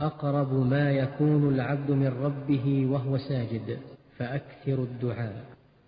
أقرب ما يكون العبد من ربه وهو ساجد فأكثر الدعاء.